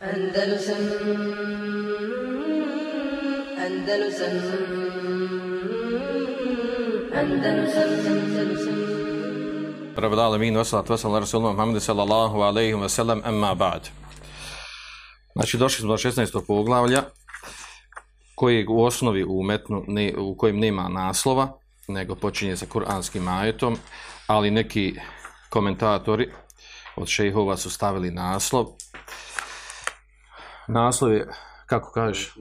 Andalusam Andalusam Andalusam Andalusam Rabbil alamin wassalatu wassalamu ala rasulina Muhammedu sallallahu alejhi ve sellem amma ba'd. Znači došli smo do 16. poglavlja kojeg u osnovi u metnu ne, u kojem nema naslova nego počinje sa kuranskim ajetom, ali neki komentatori od šejhova su stavili naslov Naslov je, kako kažeš,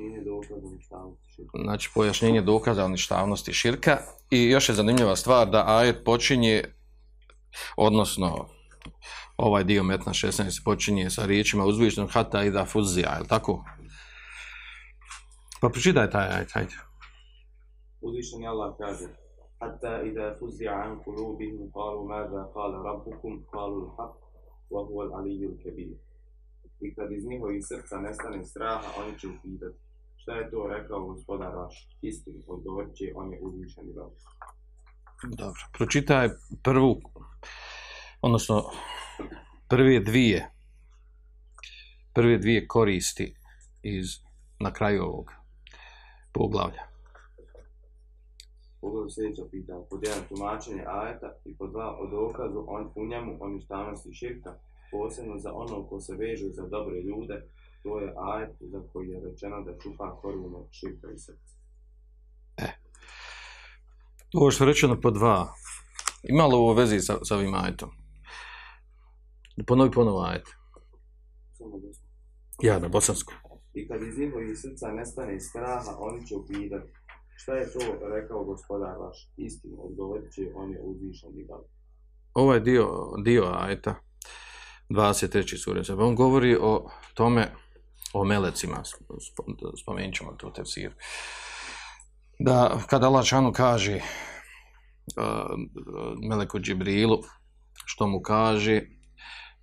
znači pojašnjenje dokaza o ništavnosti širka i još je zanimljiva stvar da ajet počinje odnosno ovaj dio metna 16 počinje sa riječima uzvišenog hata i da fuzija, je li tako? Pa pročitaj taj ajet, hajde. Uzvišeni Allah kaže Hatta ida fuzija an kulubihim kalu mada kale rabbukum kalu l'haq wa huwa al-aliyyul kabir. I kad iz njihovih srca nestane straha, oni će upitati šta je to rekao gospodar vaš? Istinu, odgovorit će, on je uzvišeni rob. Dobro. Pročitaj prvu, odnosno prve dvije, prve dvije koristi iz, na kraju ovog poglavlja. Pogledaj sljedeća pitanja. Pod jedan tumačenje ajeta i pod dva o dokazu on, u njemu o ništavnosti širka, posebno za ono ko se veže za dobre ljude, to je ajet za koji je rečeno da čupa korunu širka i srca. Ovo što je rečeno po dva, ima li ovo vezi sa, sa ovim ajetom? Ponovi ponovo ajet. Ja, na bosansku. I kad iz njihovih srca nestane straha, oni će upitati šta je to rekao gospodar vaš? Istinu, odgovorit će, on je uzvišeni rob. Ovaj dio, dio ajeta, 23. sura, on govori o tome, o melecima, sp- spomenut ćemo to u tefsiru. Da, kada Allah Žešanu kaže uh, Meleku Džibrilu, što mu kaže,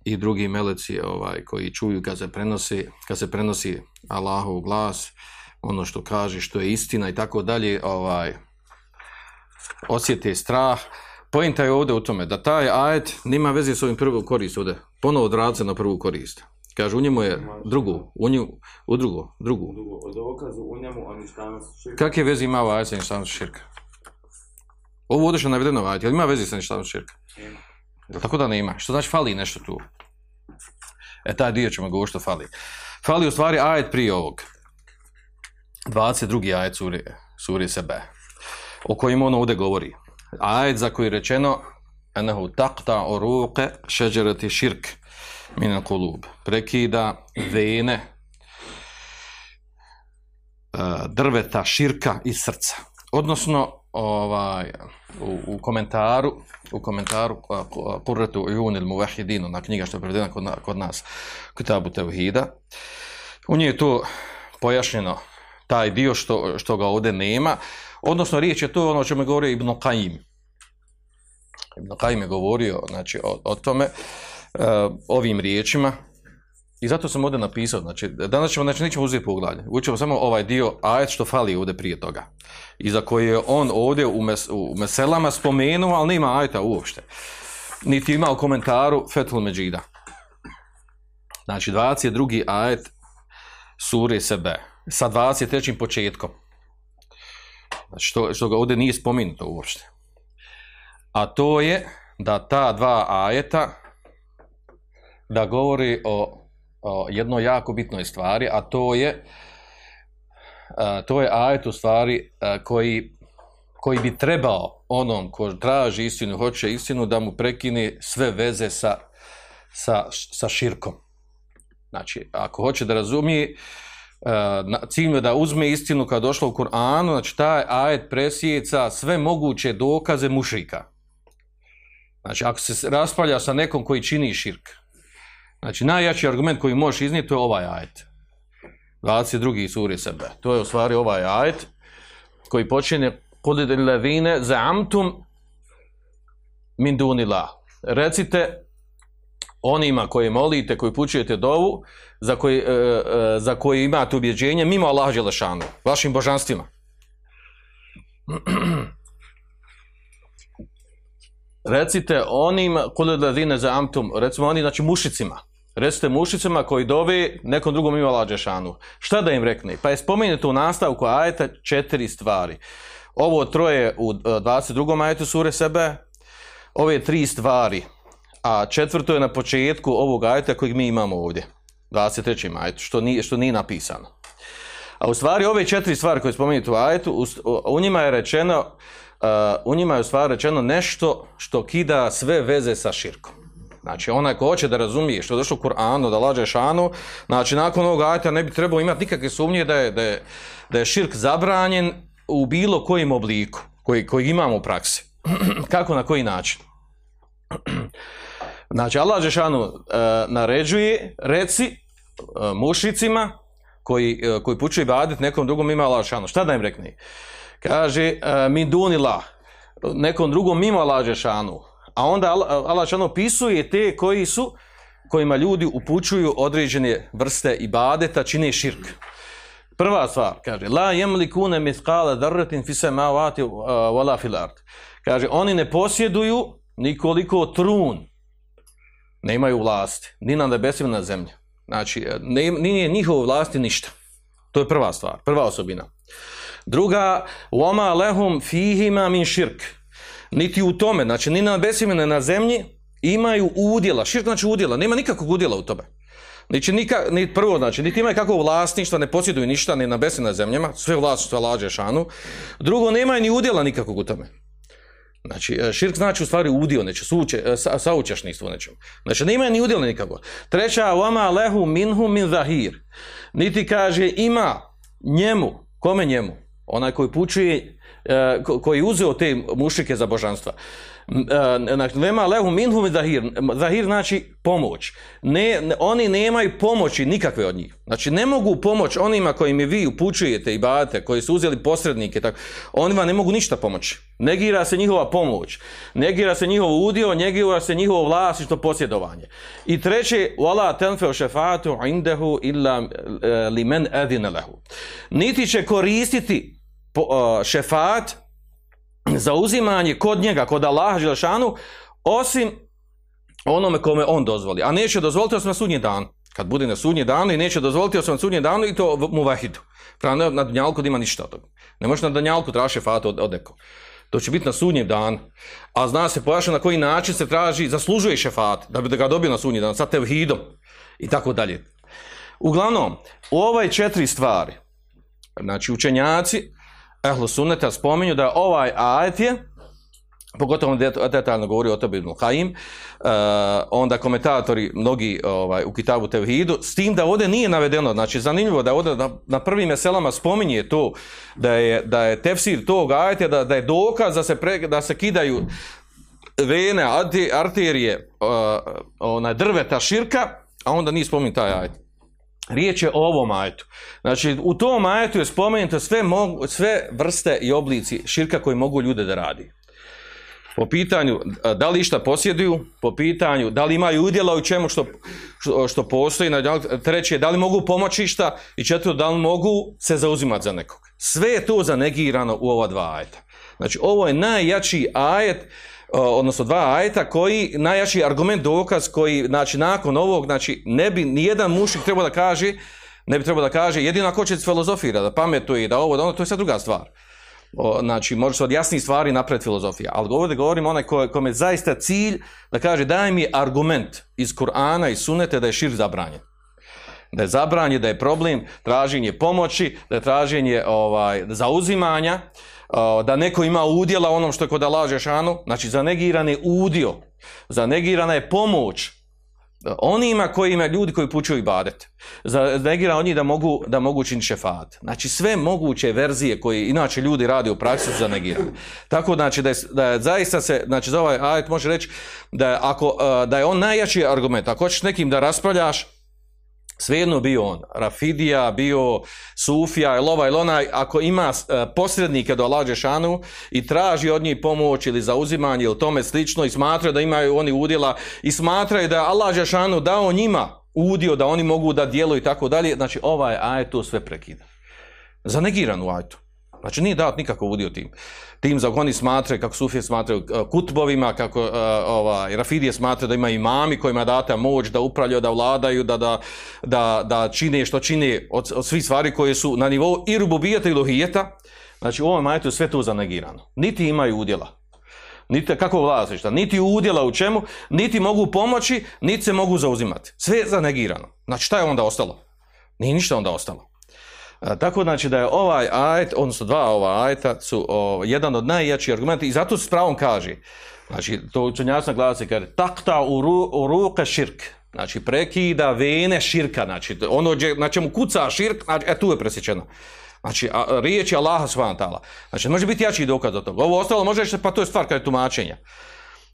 i drugi meleci ovaj, koji čuju kad se prenosi, kad se prenosi Allahov glas, ono što kaže, što je istina i tako dalje, ovaj, osjete strah. Pojenta je ovdje u tome da taj ajet nima veze s ovim prvom korist ovdje. Ponovo odradce na prvu korist. Kaže, u njemu je drugu, u, nju, u drugu, drugu. Drugo, o dokazu u njemu širka. Kakve veze ima ovaj ajet sa ništavnosti širka? Ovo ovdje što je navedeno u ajetu, jel ima veze sa ništavnosti širka? Nema. Jel tako da nema? Što znači fali nešto tu? E, taj dio ćemo govoriti što fali. Fali u stvari ajet prije ovog. 22. ajet suri, suri sebe. O kojim on ovdje govori. Ajet za koji je rečeno enahu taqta oruke šeđerati širk minan kulub. Prekida vene e, drveta širka iz srca. Odnosno, ovaj, u, u komentaru, u komentaru Kurretu Junil Muvahidinu, na knjiga što je prevedena kod, kod nas, Kitabu Tevhida, u njoj je to pojašnjeno taj dio što, što ga ovdje nema, odnosno riječ je to ono o čemu je govorio Ibn Qaim. Ibn Qaim je govorio znači, o, o tome, e, ovim riječima, i zato sam ovdje napisao, znači, danas ćemo, znači, nećemo uzeti poglavlje, učemo samo ovaj dio ajet što fali ovdje prije toga. I za koji je on ovdje u, mes, u meselama spomenuo, ali nema ajeta uopšte. Niti ima u komentaru Fethul Međida. Znači, 22. ajet sure sebe, sa 23. početkom. Znači, što, što ga ovdje nije spomenuto uopšte. A to je da ta dva ajeta da govori o, o jednoj jako bitnoj stvari, a to je a, to je ajet u stvari koji, koji bi trebao onom ko traži istinu, hoće istinu, da mu prekine sve veze sa, sa, sa širkom. Znači, ako hoće da razumije, cilj mu je da uzme istinu kada došla u Kur'anu, znači taj ajet presjeca sve moguće dokaze mušrika. Znači, ako se raspravlja sa nekom koji čini širk, znači najjači argument koji možeš iznijeti je ovaj ajet. 22. suri sebe. To je u stvari ovaj ajet koji počinje Kudid levine zaamtum min dunila. Recite onima koji molite, koji pućujete dovu, za koji, e, e, za koji imate ubjeđenje mimo Allaha Đelešanu, vašim božanstvima. Recite onim, kudid levine zaamtum, recimo oni, znači mušicima, Recite mušicama koji dove nekom drugom ima lađešanu. Šta da im rekne? Pa je spomenuto u nastavku ajeta četiri stvari. Ovo troje u e, 22. ajetu sure sebe, ove tri stvari, a četvrto je na početku ovog ajeta kojeg mi imamo ovdje. 23. ajetu, što nije, što nije napisano. A u stvari ove četiri stvari koje spomenuti u ajetu, u, u njima je rečeno, uh, u njima je u stvari rečeno nešto što kida sve veze sa širkom. Znači, onaj ko hoće da razumije što je došlo u Kur'anu, da lađe šanu, znači, nakon ovog ajeta ne bi trebalo imati nikakve sumnje da je, da je, da je širk zabranjen u bilo kojem obliku koji, koji imamo u praksi. Kako, na koji način? Znači, Allah Žešanu uh, naređuje, reci uh, mušicima koji, uh, koji ibadet nekom drugom ima Allah Žešanu. Šta da im rekne? Kaže, min dunila, nekom drugom mimo Allah Žešanu. A onda Allah, Žešanu opisuje te koji su, kojima ljudi upućuju određene vrste ibadeta, čine širk. Prva stvar, kaže, la jemlikune mithqala darratin fi samawati uh, wala fil ard. Kaže, oni ne posjeduju nikoliko trun, nemaju vlasti, ni na nebesima, na zemlji. Znači, ne, nije njihove vlasti ništa. To je prva stvar, prva osobina. Druga, wama lehum fihima min širk. Niti u tome, znači ni na nebesima, ni na zemlji imaju udjela. Širk znači udjela, nema nikakvog udjela u tome. Znači, nika, ni prvo, znači, niti imaju kakvo vlasništvo, ne posjeduju ništa, ni na besi na zemljama, sve vlasništvo lađe šanu. Drugo, nemaju ni udjela nikakvog u tome. Znači, širk znači u stvari udio, neće, suče, sa, saučešništvo nečem. Znači, nemaju ni udjela nikako. Treća, vama lehu minhu min zahir. Niti kaže, ima njemu, kome njemu? Onaj koji pučuje, koji uzeo te mušike za božanstva. Znači, vema lehu minhu min zahir. Zahir znači pomoć. Ne, oni nemaju pomoći nikakve od njih. Znači, ne mogu pomoć onima kojim vi upućujete i bate, koji su uzeli posrednike, tako, onima ne mogu ništa pomoći. Negira se njihova pomoć, negira se njihov udio, negira se njihovo vlasništvo posjedovanje. I treće, wala tenfeu šefatu indehu illa li men edine lehu. Niti će koristiti šefat za uzimanje kod njega, kod Allaha Želešanu, osim onome kome on dozvoli. A neće dozvoliti osim na sudnji dan. Kad bude na sudnji dan i neće dozvoliti osim na sudnji danu i to mu vahidu. Pravno na danjalku da ima ništa od toga. Ne može na danjalku traži šefat od, od nekog. To će biti na sudnjem dan. A zna se pojašnja na koji način se traži, zaslužuje šefat, da bi ga dobio na sudnji dan, sa tevhidom i tako dalje. Uglavnom, ovaj četiri stvari, znači učenjaci, ehlu sunneta spominju da ovaj ajet je, pogotovo detaljno govori o tobi ibn uh, onda komentatori mnogi ovaj, u Kitabu Tevhidu, s tim da ovdje nije navedeno, znači zanimljivo da ovdje na, na prvim meselama spominje to, da je, da je tefsir tog ajeta, da, da je dokaz da se, pre, da se kidaju vene, arterije, uh, onaj drveta širka, a onda nije spominje taj ajet. Riječ je o ovom ajetu. Znači, u tom ajetu je spomenuto sve, mogu, sve vrste i oblici širka koji mogu ljude da radi. Po pitanju da li išta posjeduju, po pitanju da li imaju udjela u čemu što, što, što postoji, treće da li mogu pomoći išta i četvrto da li mogu se zauzimati za nekog. Sve je to zanegirano u ova dva ajeta. Znači, ovo je najjači ajet odnosno dva ajeta koji najjači argument dokaz koji znači nakon ovog znači ne bi ni jedan mušik trebao da kaže ne bi trebao da kaže jedino ako će filozofira da pametuje da ovo da ono to je sad druga stvar. O, znači može se od jasnih stvari napraviti filozofija ali govorim onaj ko, kome zaista cilj da kaže daj mi argument iz Kur'ana i Sunete da je šir zabranjen. Da je zabranjen, da je problem traženje pomoći, da je traženje ovaj, zauzimanja, da neko ima udjela onom što je kod Allah šanu, znači za negirane udio, za negirana je pomoć onima koji ima ljudi koji pučuju ibadet. Za negira oni da mogu, da mogu činiti šefat. Znači sve moguće verzije koje inače ljudi radi u praksi su zanegirane. Tako znači da je, da je zaista se, znači za ovaj ajet može reći da je, ako, da je on najjači argument. Ako hoćeš nekim da raspravljaš, Svejedno bio on, Rafidija, bio Sufija, ili ovaj, ili onaj, ako ima e, posrednike do Allah šanu i traži od njih pomoć ili zauzimanje ili tome slično i smatra da imaju oni udjela i smatraju da Allah šanu dao njima udio da oni mogu da djeluju i tako dalje, znači ovaj ajet to sve prekida. Zanegiran u ajetu. Znači nije dat nikakav udio tim. Tim za oni smatraju, kako Sufije smatraju e, kutbovima, kako uh, ovaj, Rafidije smatraju da ima imami kojima data moć da upravljaju, da vladaju, da, da, da, da čine što čine od, od svih stvari koje su na nivou i rububijeta i lohijeta. Znači u ovom majetu je sve to zanegirano. Niti imaju udjela. Niti kako vlasništva, niti udjela u čemu, niti mogu pomoći, niti se mogu zauzimati. Sve je zanegirano. Znači šta je onda ostalo? Nije ništa onda ostalo. Tako znači da je ovaj ajet, odnosno dva ova ajeta su o, jedan od najjačih argumenta i zato se pravom kaže, znači to učenjacna glasa se kaže takta u, ru, u ruke širk, znači prekida vene širka, znači ono na čemu kuca širk, znači, e tu je presjećeno. Znači, a, riječ je Allaha subhanahu. Znači, može biti jači dokaz od toga. Ovo ostalo može reći, pa to je stvar kada je tumačenja.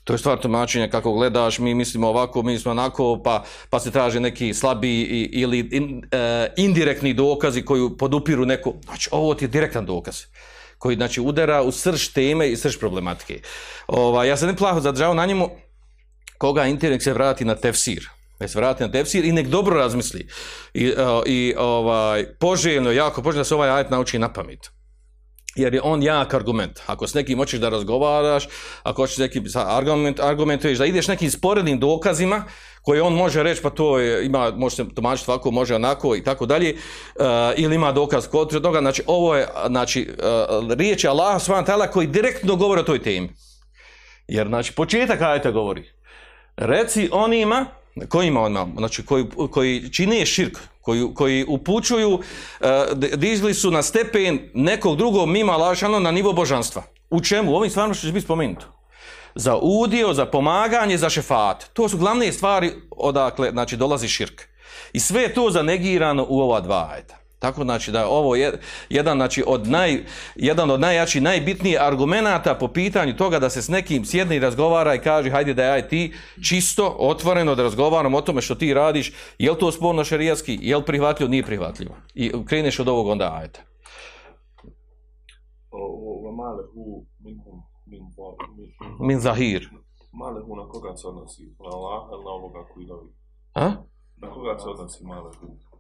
To je stvar tumačenja kako gledaš, mi mislimo ovako, mi mislimo onako, pa, pa se traže neki slabiji i- ili in, e, indirektni dokazi koji podupiru neko. Znači, ovo ti je direktan dokaz koji znači udara u srž teme i srž problematike. Ova, ja se ne plaho zadržavam na njemu, koga internet se vrati na tefsir. Nek se vrati na tefsir i nek dobro razmisli. I, e, i ovaj, poželjno, jako poželjno da se ovaj ajet nauči na pamet jer je on jak argument. Ako s nekim hoćeš da razgovaraš, ako hoćeš sa argument, argumentuješ, da ideš nekim sporednim dokazima, koje on može reći, pa to je, ima, može se tumačiti ovako, može onako i tako dalje, uh, ili ima dokaz kod toga, znači ovo je, znači, uh, riječ je Allah s.w.t. koji direktno govori o toj temi. Jer, znači, početak ajeta govori, reci onima, kojima onima, znači, koji, koji čine širk, koji, koji upućuju, uh, dižli su na stepen nekog drugog mima lašano na nivo božanstva. U čemu? U ovim stvarima što će biti spomenuto. Za udio, za pomaganje, za šefat. To su glavne stvari odakle, znači, dolazi širk. I sve je to zanegirano u ova dva ajeta. Tako znači da ovo je jedan, znači, od naj, jedan od najjačih, najbitnijih argumenata po pitanju toga da se s nekim sjedne i razgovara i kaže hajde da je ti čisto, otvoreno da razgovaramo o tome što ti radiš, je li to sporno šarijatski, je li prihvatljivo, nije prihvatljivo. I kreneš od ovog onda ajte. Min zahir. Malehu na koga se odnosi? Na Allaha ili na ovoga koji? Na koga se odnosi malehu?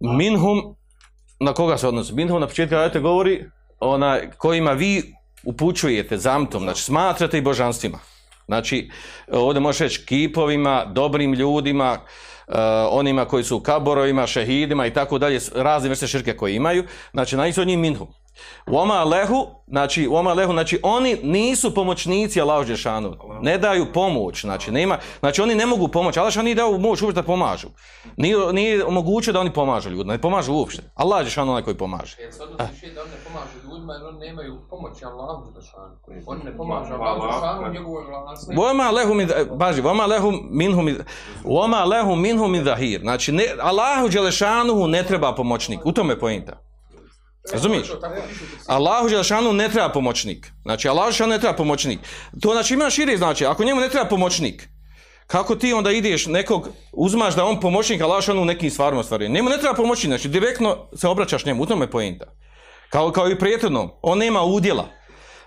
Minhum, na koga se odnosi? Minhum na početku ajeta govori ona kojima vi upućujete zamtom, znači smatrate i božanstvima. Znači, ovdje možeš reći kipovima, dobrim ljudima, uh, onima koji su kaborovima, šehidima i tako dalje, razne vrste širke koje imaju, znači od njih minhum. Oma lehu, znači, oma lehu, znači oni nisu pomoćnici Allahu Đešanu, ne daju pomoć, znači nema, znači oni ne mogu pomoći, Allah nije dao moć uopšte da pomažu. Nije, nije omogućio da oni pomažu ljudima, ne pomažu uopšte. Allah Đešanu onaj koji pomaže. Jer sad odnosi da oni ne pomažu ljudima jer oni nemaju pomoći Allahu Đelešanu. Oni ne pomažu Allahu njegovoj vlasti. Voma lehu min, baži, voma lehu minhum, min- voma lehu minhum min zahir. Znači, ne, Allahu Đelešanuhu ne treba pomoćnik, u tome je pojenta. Razumiješ? Tekstu. Allahu Đelešanu ne treba pomoćnik. Znači, Allahu Đelešanu ne treba pomoćnik. To znači ima šire znači, ako njemu ne treba pomoćnik, kako ti onda ideš nekog, uzmaš da on pomoćnik Allahu Đelešanu u nekim stvarima stvari. Njemu ne treba pomoćnik, znači direktno se obraćaš njemu, u tome je pojenta. Kao, kao i prethodno, on nema udjela.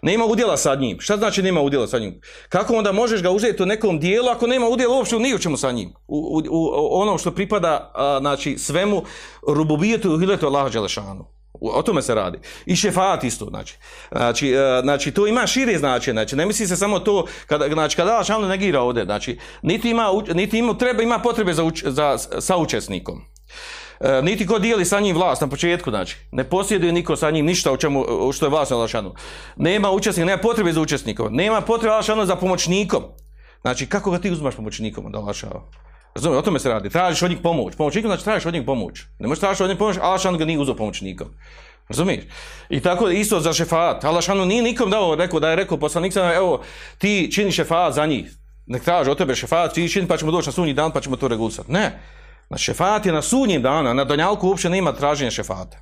Nema udjela sa njim. Šta znači nema udjela sa njim? Kako onda možeš ga uzeti u nekom dijelu ako nema udjela uopšte u u čemu sa njim? U, u, u onom što pripada a, znači, svemu rububijetu i hiletu Allaha Đelešanu. O tome se radi. I šefat isto, znači. Znači, e, znači to ima šire značenje, znači ne misli se samo to, kada, znači kada Allah Đelešanu negira ovdje, znači niti ima, niti ima, treba, ima potrebe za, uč, za saučesnikom. E, niti ko dijeli sa njim vlast na početku, znači. Ne posjeduje niko sa njim ništa u čemu, što je vlast na Lašanu. Nema učesnika, nema potrebe za učesnikom. Nema potrebe Lašanu za pomoćnikom. Znači, kako ga ti uzmaš pomoćnikom da Lašava? Razumije, o tome se radi. Tražiš od njih pomoć. Pomoćnikom znači tražiš od njih pomoć. Ne možeš tražiti od njih pomoć, a Lašanu ga nije uzeo pomoćnikom. Razumiješ? I tako isto za šefat. Alašanu nije nikom dao, rekao da je rekao poslanik sam, evo, ti čini šefat za njih. Nek traži od tebe šefat, ti čini pa ćemo doći na sunji dan pa ćemo to regulisati. Ne. Na šefat je na sunnjim dana, na Donjalku uopće nema traženja šefata.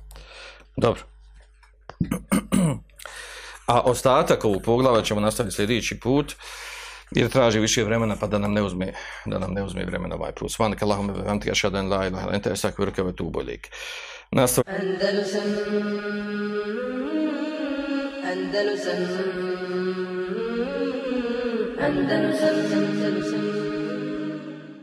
Dobro. A ostatak ovog poglava ćemo nastaviti sljedeći put jer traži više vremena pa da nam ne uzme da nam ne uzme vremena ovaj put. Svanak Allahumma wa bihamdika ashhadu an la ilaha illa anta astaghfiruka wa atubu ilaik. Andalusam Andalusam Andalusam